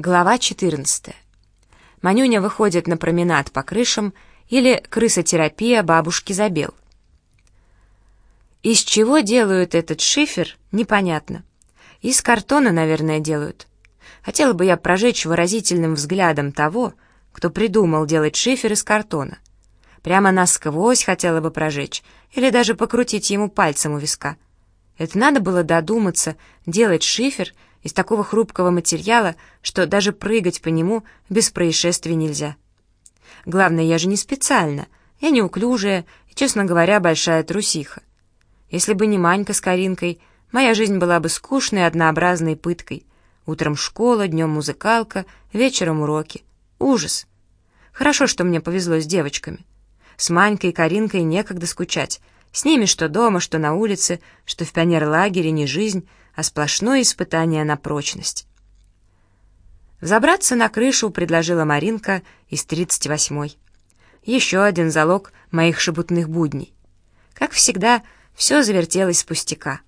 Глава 14. Манюня выходит на променад по крышам или крысотерапия бабушки Забел. Из чего делают этот шифер, непонятно. Из картона, наверное, делают. Хотела бы я прожечь выразительным взглядом того, кто придумал делать шифер из картона. Прямо насквозь хотела бы прожечь или даже покрутить ему пальцем у виска. Это надо было додуматься, делать шифер — из такого хрупкого материала, что даже прыгать по нему без происшествий нельзя. Главное, я же не специально, я неуклюжая и, честно говоря, большая трусиха. Если бы не Манька с Каринкой, моя жизнь была бы скучной однообразной пыткой. Утром школа, днем музыкалка, вечером уроки. Ужас! Хорошо, что мне повезло с девочками. С Манькой и Каринкой некогда скучать. С ними что дома, что на улице, что в пионерлагере не жизнь, а сплошное испытание на прочность. Взобраться на крышу предложила Маринка из 38-й. Еще один залог моих шебутных будней. Как всегда, все завертелось с пустяка.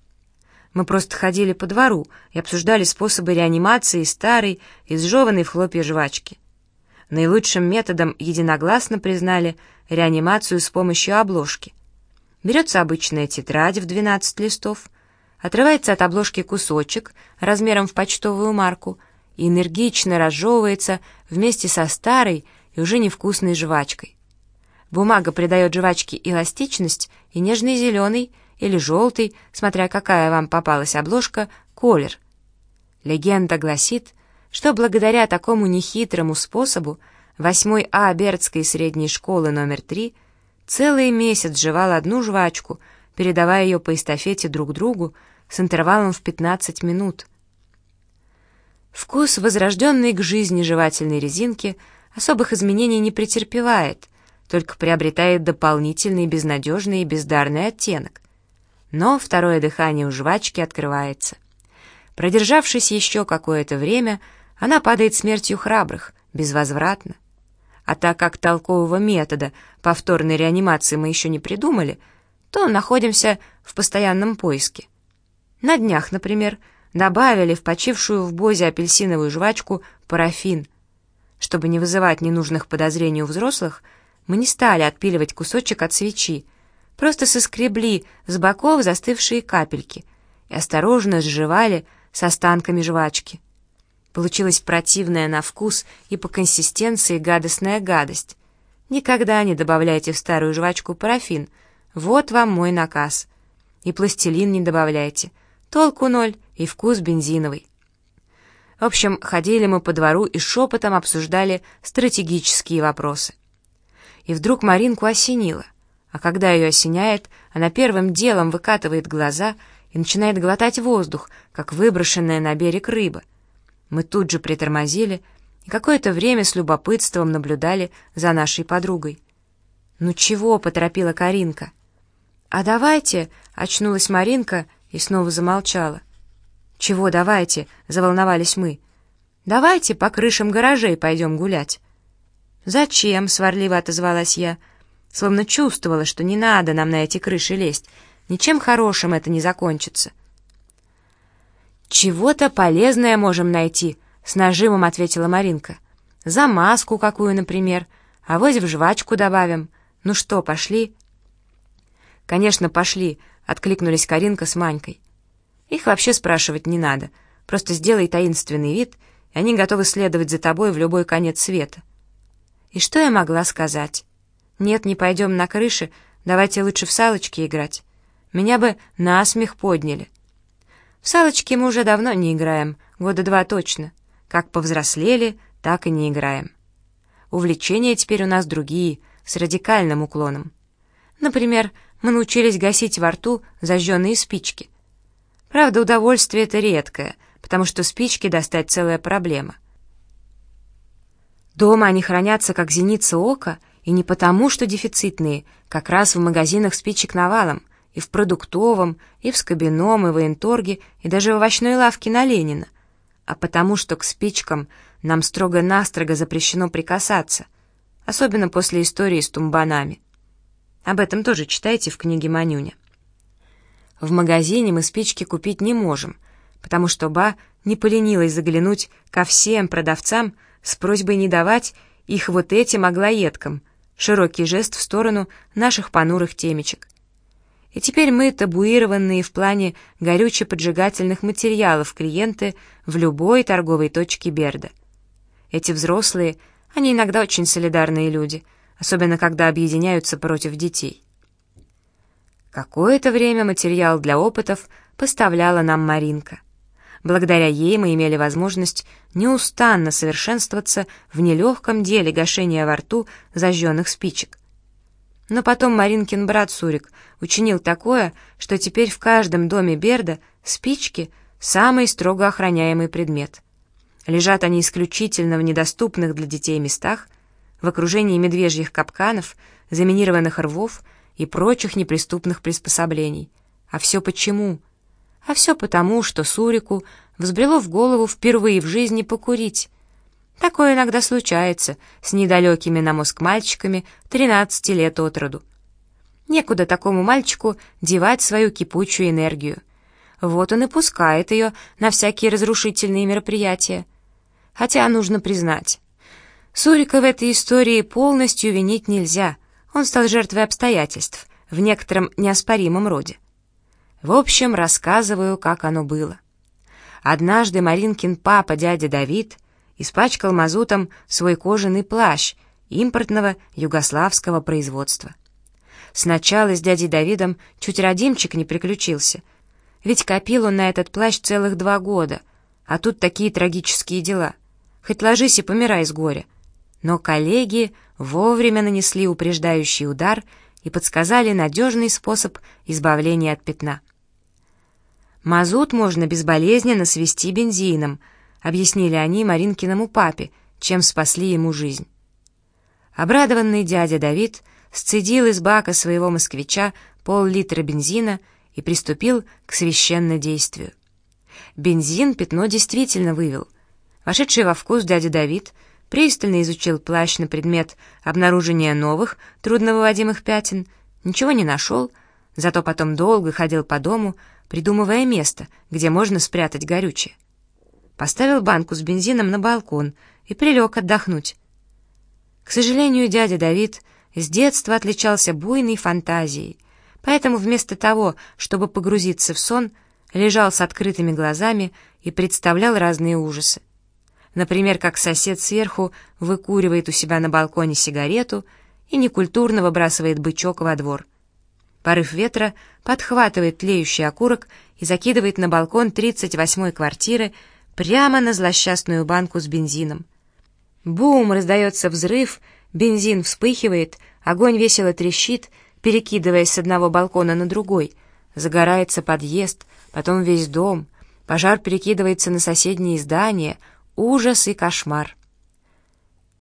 Мы просто ходили по двору и обсуждали способы реанимации старой, изжеванной в хлопья жвачки. Наилучшим методом единогласно признали реанимацию с помощью обложки. Берется обычная тетрадь в 12 листов — отрывается от обложки кусочек размером в почтовую марку и энергично разжевывается вместе со старой и уже невкусной жвачкой. Бумага придает жвачке эластичность и нежный зеленый или желтый, смотря какая вам попалась обложка, колер. Легенда гласит, что благодаря такому нехитрому способу 8 А Бердской средней школы номер 3 целый месяц жевал одну жвачку, передавая ее по эстафете друг другу, с интервалом в 15 минут. Вкус, возрожденный к жизни жевательной резинки, особых изменений не претерпевает, только приобретает дополнительный безнадежный и бездарный оттенок. Но второе дыхание у жвачки открывается. Продержавшись еще какое-то время, она падает смертью храбрых, безвозвратно. А так как толкового метода повторной реанимации мы еще не придумали, то находимся в постоянном поиске. На днях, например, добавили в почившую в бозе апельсиновую жвачку парафин. Чтобы не вызывать ненужных подозрений у взрослых, мы не стали отпиливать кусочек от свечи, просто соскребли с боков застывшие капельки и осторожно сживали с останками жвачки. Получилась противная на вкус и по консистенции гадостная гадость. Никогда не добавляйте в старую жвачку парафин. Вот вам мой наказ. И пластилин не добавляйте. Толку ноль и вкус бензиновый. В общем, ходили мы по двору и шепотом обсуждали стратегические вопросы. И вдруг Маринку осенило. А когда ее осеняет, она первым делом выкатывает глаза и начинает глотать воздух, как выброшенная на берег рыба. Мы тут же притормозили и какое-то время с любопытством наблюдали за нашей подругой. «Ну чего?» — поторопила Каринка. «А давайте!» — очнулась Маринка — и снова замолчала. «Чего давайте?» — заволновались мы. «Давайте по крышам гаражей пойдем гулять». «Зачем?» — сварливо отозвалась я. Словно чувствовала, что не надо нам на эти крыши лезть. Ничем хорошим это не закончится. «Чего-то полезное можем найти», — с нажимом ответила Маринка. «За маску какую, например. А вот в жвачку добавим. Ну что, пошли?» «Конечно, пошли», — откликнулись Каринка с Манькой. «Их вообще спрашивать не надо. Просто сделай таинственный вид, и они готовы следовать за тобой в любой конец света». И что я могла сказать? «Нет, не пойдем на крыши, давайте лучше в салочки играть. Меня бы на смех подняли». В салочки мы уже давно не играем, года два точно. Как повзрослели, так и не играем. Увлечения теперь у нас другие, с радикальным уклоном. Например, мы научились гасить во рту зажженные спички. Правда, удовольствие это редкое, потому что спички достать целая проблема. Дома они хранятся как зеница ока, и не потому, что дефицитные, как раз в магазинах спичек навалом, и в продуктовом, и в скобяном, и в военторге, и даже в овощной лавке на Ленина, а потому что к спичкам нам строго-настрого запрещено прикасаться, особенно после истории с тумбанами. Об этом тоже читайте в книге Манюня. В магазине мы спички купить не можем, потому что Ба не поленилась заглянуть ко всем продавцам с просьбой не давать их вот этим аглоедкам, широкий жест в сторону наших понурых темечек. И теперь мы табуированные в плане горюче-поджигательных материалов клиенты в любой торговой точке Берда. Эти взрослые, они иногда очень солидарные люди, особенно когда объединяются против детей. Какое-то время материал для опытов поставляла нам Маринка. Благодаря ей мы имели возможность неустанно совершенствоваться в нелегком деле гашения во рту зажженных спичек. Но потом Маринкин брат Сурик учинил такое, что теперь в каждом доме Берда спички — самый строго охраняемый предмет. Лежат они исключительно в недоступных для детей местах, в окружении медвежьих капканов, заминированных рвов и прочих неприступных приспособлений. А все почему? А все потому, что Сурику взбрело в голову впервые в жизни покурить — Такое иногда случается с недалекими на мозг мальчиками 13 лет от роду. Некуда такому мальчику девать свою кипучую энергию. Вот он и пускает ее на всякие разрушительные мероприятия. Хотя нужно признать, Сурика в этой истории полностью винить нельзя. Он стал жертвой обстоятельств в некотором неоспоримом роде. В общем, рассказываю, как оно было. Однажды Маринкин папа, дядя Давид, испачкал мазутом свой кожаный плащ импортного югославского производства. Сначала с дядей Давидом чуть родимчик не приключился, ведь копил он на этот плащ целых два года, а тут такие трагические дела. Хоть ложись и помирай с горя. Но коллеги вовремя нанесли упреждающий удар и подсказали надежный способ избавления от пятна. Мазут можно безболезненно свести бензином — объяснили они Маринкиному папе, чем спасли ему жизнь. Обрадованный дядя Давид сцедил из бака своего москвича пол-литра бензина и приступил к священнодействию. Бензин пятно действительно вывел. Вошедший во вкус дядя Давид пристально изучил плащ на предмет обнаружения новых, трудновыводимых пятен, ничего не нашел, зато потом долго ходил по дому, придумывая место, где можно спрятать горючее поставил банку с бензином на балкон и прилег отдохнуть. К сожалению, дядя Давид с детства отличался буйной фантазией, поэтому вместо того, чтобы погрузиться в сон, лежал с открытыми глазами и представлял разные ужасы. Например, как сосед сверху выкуривает у себя на балконе сигарету и некультурно выбрасывает бычок во двор. Порыв ветра подхватывает тлеющий окурок и закидывает на балкон 38-й квартиры прямо на злосчастную банку с бензином. Бум! Раздается взрыв, бензин вспыхивает, огонь весело трещит, перекидываясь с одного балкона на другой. Загорается подъезд, потом весь дом. Пожар перекидывается на соседние здания. Ужас и кошмар.